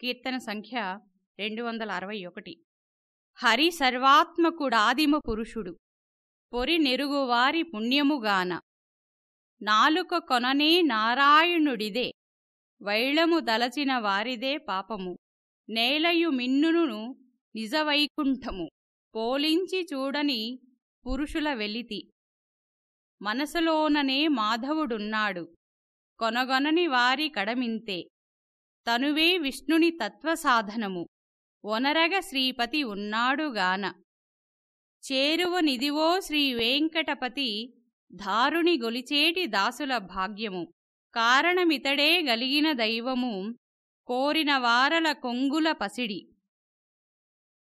కీర్తన సంఖ్య రెండు వందల అరవై ఒకటి. హరి సర్వాత్మకుడాదిమ పురుషుడు పొరి నెరుగువారి పుణ్యముగాన. నాలుక కొననే నారాయణుడిదే వైళము దలచిన వారిదే పాపము. నేలయు మిన్నును నిజవైకుంఠము పోలించి చూడని పురుషుల వెలితి. మనసులోననే మాధవుడున్నాడు కొనగొనని వారి కడమింతే. తనువే విష్ణుని తత్వసాధనము. ఒనరగ శ్రీపతి ఉన్నాడుగాన. చేరువనిదివో శ్రీవేంకటపతి ధారుణి గొలిచేటి దాసుల భాగ్యము. కారణమితడే గలిగిన దైవము కోరిన వారల కొంగుల పసిడి.